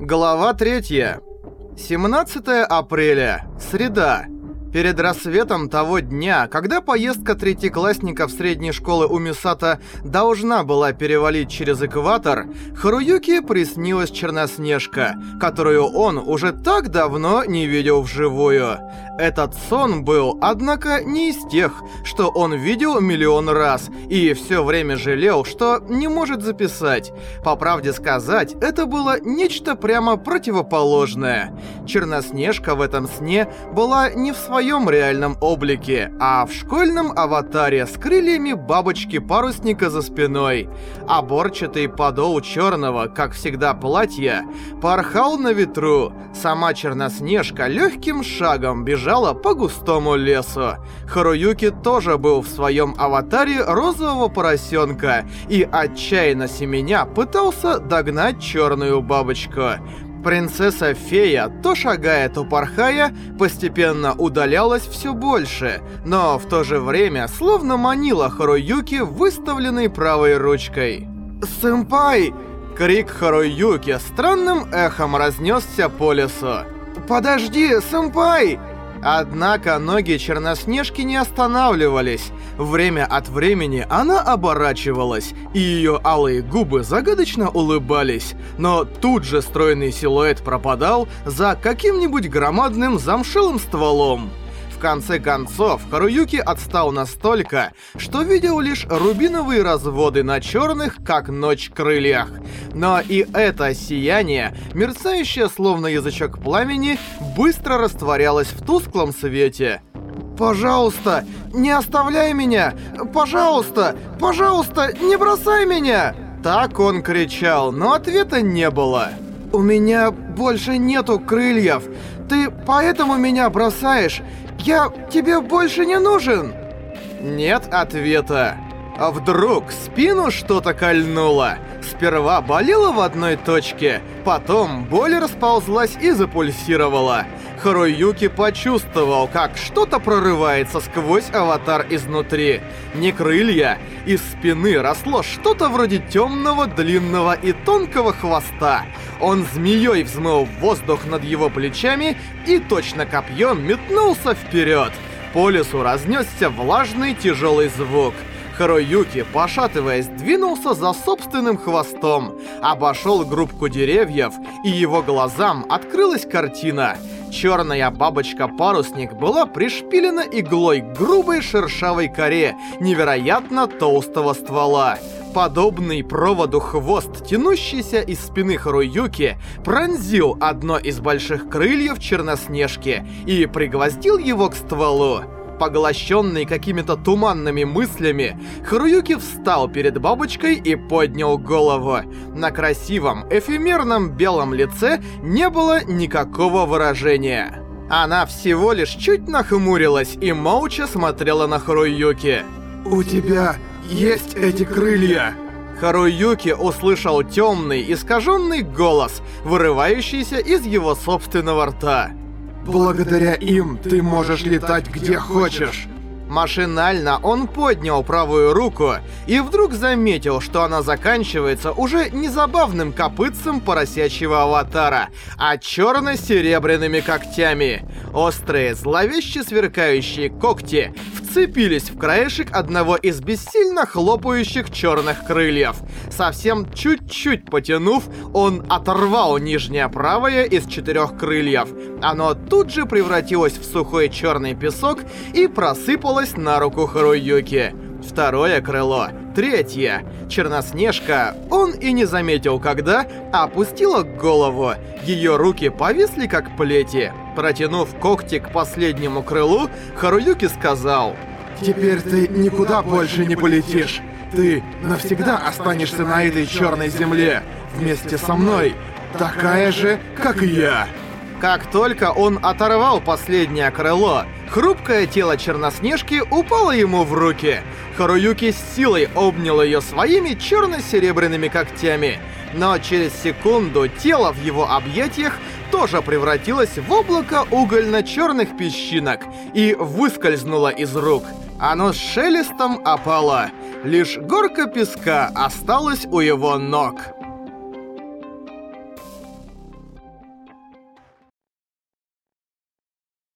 Глава 3. 17 апреля. Среда. Перед рассветом того дня, когда поездка третьеклассников средней школы у Мисата должна была перевалить через экватор, Харуюки приснилась Черноснежка, которую он уже так давно не видел вживую. Этот сон был, однако, не из тех, что он видел миллион раз и все время жалел, что не может записать. По правде сказать, это было нечто прямо противоположное. Черноснежка в этом сне была не в своем своем реальном облике, а в школьном аватаре с крыльями бабочки-парусника за спиной. Оборчатый подол черного, как всегда, платья порхал на ветру. Сама Черноснежка легким шагом бежала по густому лесу. Харуюки тоже был в своем аватаре розового поросенка и отчаянно семеня пытался догнать черную бабочку. Принцесса-фея, то шагая, то порхая, постепенно удалялась все больше, но в то же время словно манила Харуюки выставленной правой ручкой. «Сэмпай!» Крик Харуюки странным эхом разнесся по лесу. «Подожди, сэмпай!» Однако ноги Черноснежки не останавливались. Время от времени она оборачивалась, и ее алые губы загадочно улыбались. Но тут же стройный силуэт пропадал за каким-нибудь громадным замшелым стволом. В конце концов, Харуюки отстал настолько, что видел лишь рубиновые разводы на черных, как ночь, крыльях. Но и это сияние, мерцающее словно язычок пламени, быстро растворялось в тусклом свете. «Пожалуйста, не оставляй меня! Пожалуйста! Пожалуйста, не бросай меня!» Так он кричал, но ответа не было. «У меня больше нету крыльев. Ты поэтому меня бросаешь? Я тебе больше не нужен!» Нет ответа. А вдруг спину что-то кольнуло? Сперва болело в одной точке, потом боль расползлась и запульсировала. Харуюки почувствовал, как что-то прорывается сквозь аватар изнутри. Не крылья, из спины росло что-то вроде темного, длинного и тонкого хвоста. Он змеей взмыл воздух над его плечами и точно копьем метнулся вперед. По лесу разнесся влажный тяжелый звук. Харуюки, пошатываясь, двинулся за собственным хвостом, обошел группку деревьев, и его глазам открылась картина. Черная бабочка-парусник была пришпилена иглой к грубой шершавой коре невероятно толстого ствола. Подобный проводу хвост, тянущийся из спины Харуюки, пронзил одно из больших крыльев Черноснежки и пригвоздил его к стволу. Поглощенный какими-то туманными мыслями, Харуюки встал перед бабочкой и поднял голову. На красивом, эфемерном белом лице не было никакого выражения. Она всего лишь чуть нахмурилась и молча смотрела на Харуюки. «У тебя есть эти крылья!» Харуюки услышал темный, искаженный голос, вырывающийся из его собственного рта. Благодаря им ты можешь летать где хочешь. Машинально он поднял правую руку и вдруг заметил, что она заканчивается уже не забавным копытцем поросячьего аватара, а черно-серебряными когтями. Острые, зловеще сверкающие когти вцепились в краешек одного из бессильно хлопающих черных крыльев. Совсем чуть-чуть потянув, он оторвал нижнее правое из четырех крыльев. Оно тут же превратилось в сухой черный песок и просыпалось на руку Харуюки. Второе крыло, третье. Черноснежка, он и не заметил когда, опустила голову. Ее руки повисли как плети. Протянув когти к последнему крылу, Харуюки сказал... «Теперь ты никуда больше не полетишь. Ты навсегда останешься на этой черной земле вместе со мной, такая же, как и я». Как только он оторвал последнее крыло, хрупкое тело Черноснежки упало ему в руки. Харуюки с силой обнял ее своими черно-серебряными когтями. Но через секунду тело в его объятиях тоже превратилось в облако угольно-черных песчинок и выскользнуло из рук. Оно с шелестом опало. Лишь горка песка осталась у его ног.